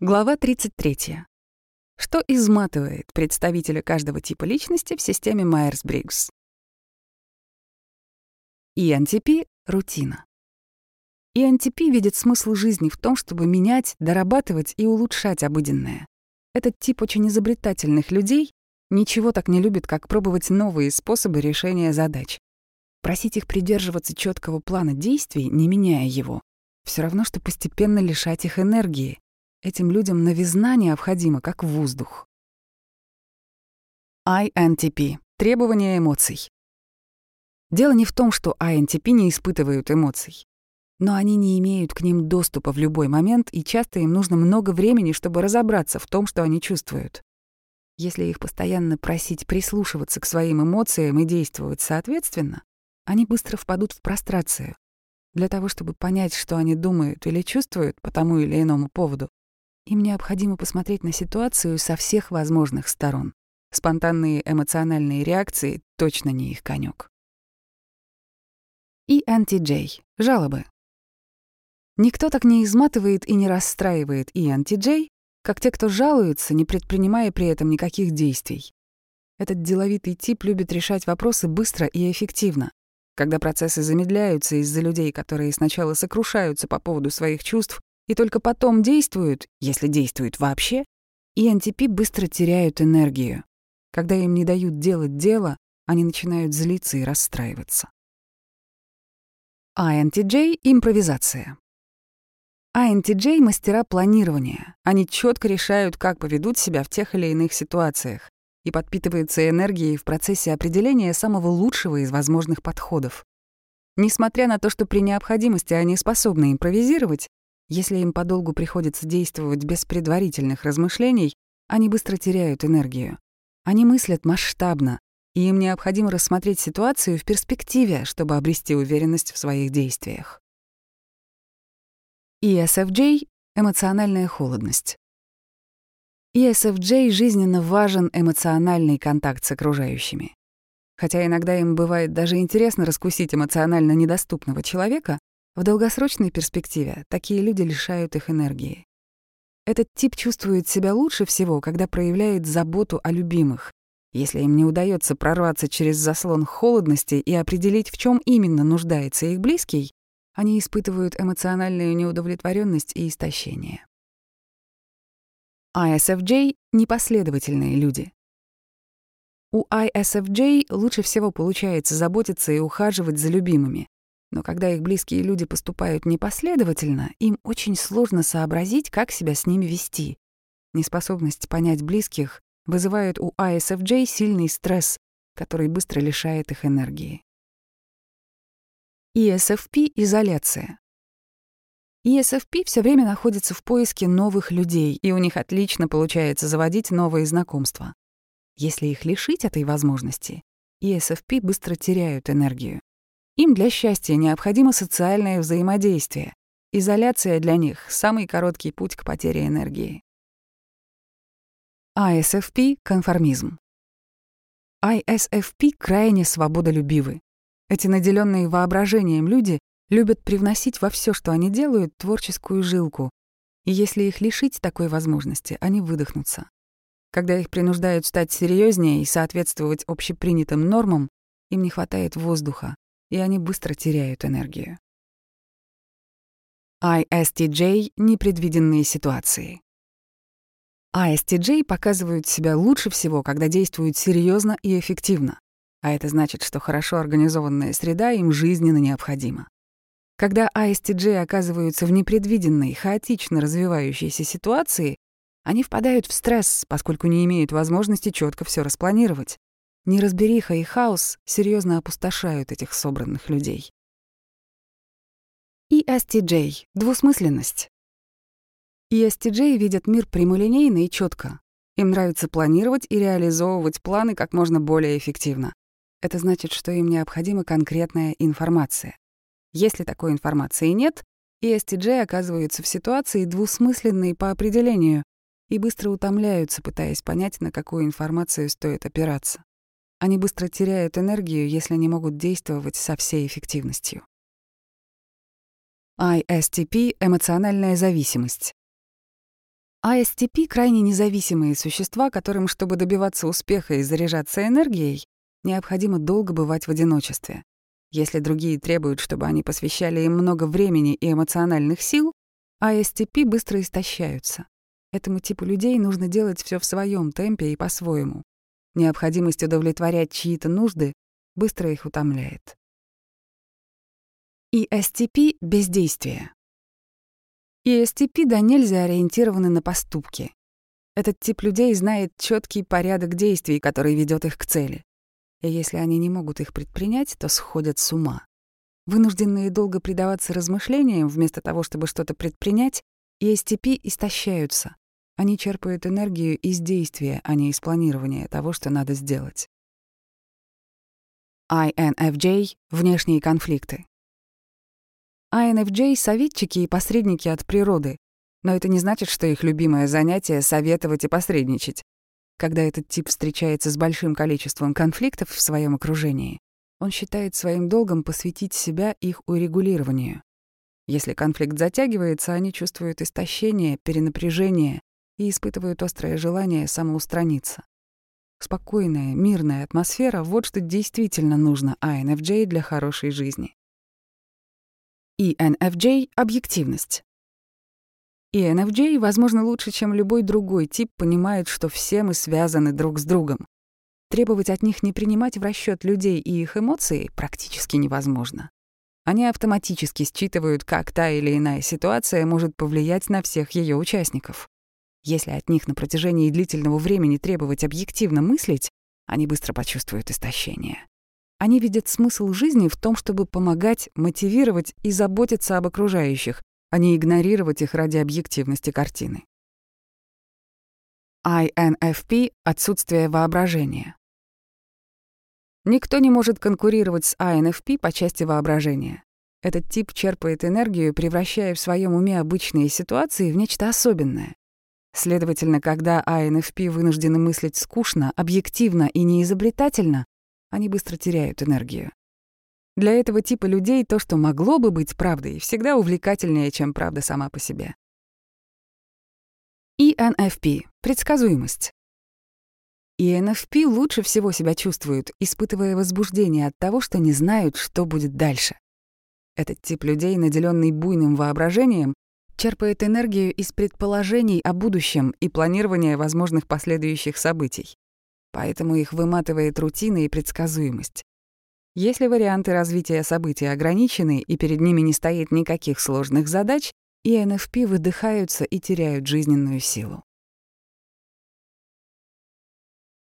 Глава 33. Что изматывает представителя каждого типа личности в системе Майерс-Бриггс? ENTP — рутина. ENTP видит смысл жизни в том, чтобы менять, дорабатывать и улучшать обыденное. Этот тип очень изобретательных людей ничего так не любит, как пробовать новые способы решения задач. Просить их придерживаться четкого плана действий, не меняя его, все равно, что постепенно лишать их энергии, Этим людям новизна необходима, как воздух. INTP — требования эмоций. Дело не в том, что INTP не испытывают эмоций, но они не имеют к ним доступа в любой момент, и часто им нужно много времени, чтобы разобраться в том, что они чувствуют. Если их постоянно просить прислушиваться к своим эмоциям и действовать соответственно, они быстро впадут в прострацию. Для того, чтобы понять, что они думают или чувствуют по тому или иному поводу, им необходимо посмотреть на ситуацию со всех возможных сторон. Спонтанные эмоциональные реакции точно не их конек. И анти-Джей. Жалобы. Никто так не изматывает и не расстраивает и анти-Джей, как те, кто жалуется, не предпринимая при этом никаких действий. Этот деловитый тип любит решать вопросы быстро и эффективно. Когда процессы замедляются из-за людей, которые сначала сокрушаются по поводу своих чувств, и только потом действуют, если действуют вообще, и антипи быстро теряют энергию. Когда им не дают делать дело, они начинают злиться и расстраиваться. INTJ — импровизация. INTJ — мастера планирования. Они четко решают, как поведут себя в тех или иных ситуациях и подпитываются энергией в процессе определения самого лучшего из возможных подходов. Несмотря на то, что при необходимости они способны импровизировать, если им подолгу приходится действовать без предварительных размышлений, они быстро теряют энергию. Они мыслят масштабно, и им необходимо рассмотреть ситуацию в перспективе, чтобы обрести уверенность в своих действиях. ESFJ — эмоциональная холодность. ESFJ жизненно важен эмоциональный контакт с окружающими. Хотя иногда им бывает даже интересно раскусить эмоционально недоступного человека, в долгосрочной перспективе такие люди лишают их энергии. Этот тип чувствует себя лучше всего, когда проявляет заботу о любимых. Если им не удается прорваться через заслон холодности и определить, в чем именно нуждается их близкий, они испытывают эмоциональную неудовлетворенность и истощение. ISFJ — непоследовательные люди. У ISFJ лучше всего получается заботиться и ухаживать за любимыми, но когда их близкие люди поступают непоследовательно, им очень сложно сообразить, как себя с ними вести. Неспособность понять близких вызывает у ISFJ сильный стресс, который быстро лишает их энергии. ESFP — изоляция. ESFP все время находится в поиске новых людей, и у них отлично получается заводить новые знакомства. Если их лишить этой возможности, ESFP быстро теряют энергию. Им для счастья необходимо социальное взаимодействие. Изоляция для них — самый короткий путь к потере энергии. ISFP — конформизм. ISFP крайне свободолюбивы. Эти наделенные воображением люди любят привносить во все, что они делают, творческую жилку. И если их лишить такой возможности, они выдохнутся. Когда их принуждают стать серьезнее и соответствовать общепринятым нормам, им не хватает воздуха, и они быстро теряют энергию. ISTJ — непредвиденные ситуации. ISTJ показывают себя лучше всего, когда действуют серьезно и эффективно, а это значит, что хорошо организованная среда им жизненно необходима. Когда ISTJ оказываются в непредвиденной, хаотично развивающейся ситуации, они впадают в стресс, поскольку не имеют возможности четко все распланировать. Неразбериха и хаос серьезно опустошают этих собранных людей. ESTJ — двусмысленность. ESTJ видят мир прямолинейно и четко. Им нравится планировать и реализовывать планы как можно более эффективно. Это значит, что им необходима конкретная информация. Если такой информации нет, ESTJ оказываются в ситуации двусмысленной по определению и быстро утомляются, пытаясь понять, на какую информацию стоит опираться. Они быстро теряют энергию, если не могут действовать со всей эффективностью. ISTP — эмоциональная зависимость. ISTP — крайне независимые существа, которым, чтобы добиваться успеха и заряжаться энергией, необходимо долго бывать в одиночестве. Если другие требуют, чтобы они посвящали им много времени и эмоциональных сил, ISTP быстро истощаются. Этому типу людей нужно делать все в своем темпе и по-своему. Необходимость удовлетворять чьи-то нужды быстро их утомляет. ESTP — бездействие. ESTP да нельзя ориентированы на поступки. Этот тип людей знает четкий порядок действий, который ведет их к цели. И если они не могут их предпринять, то сходят с ума. Вынужденные долго предаваться размышлениям вместо того, чтобы что-то предпринять, ESTP истощаются. Они черпают энергию из действия, а не из планирования того, что надо сделать. INFJ — внешние конфликты. INFJ — советчики и посредники от природы, но это не значит, что их любимое занятие — советовать и посредничать. Когда этот тип встречается с большим количеством конфликтов в своем окружении, он считает своим долгом посвятить себя их урегулированию. Если конфликт затягивается, они чувствуют истощение, перенапряжение и испытывают острое желание самоустраниться. Спокойная, мирная атмосфера — вот что действительно нужно INFJ для хорошей жизни. ENFJ — объективность. ENFJ, возможно, лучше, чем любой другой тип, понимает, что все мы связаны друг с другом. Требовать от них не принимать в расчет людей и их эмоции практически невозможно. Они автоматически считывают, как та или иная ситуация может повлиять на всех ее участников. Если от них на протяжении длительного времени требовать объективно мыслить, они быстро почувствуют истощение. Они видят смысл жизни в том, чтобы помогать, мотивировать и заботиться об окружающих, а не игнорировать их ради объективности картины. INFP — отсутствие воображения. Никто не может конкурировать с INFP по части воображения. Этот тип черпает энергию, превращая в своем уме обычные ситуации в нечто особенное. Следовательно, когда INFP вынуждены мыслить скучно, объективно и неизобретательно, они быстро теряют энергию. Для этого типа людей то, что могло бы быть правдой, всегда увлекательнее, чем правда сама по себе. ENFP — предсказуемость. ENFP лучше всего себя чувствуют, испытывая возбуждение от того, что не знают, что будет дальше. Этот тип людей, наделенный буйным воображением, черпает энергию из предположений о будущем и планирования возможных последующих событий поэтому их выматывает рутина и предсказуемость. Если варианты развития событий ограничены и перед ними не стоит никаких сложных задач, и НФП выдыхаются и теряют жизненную силу.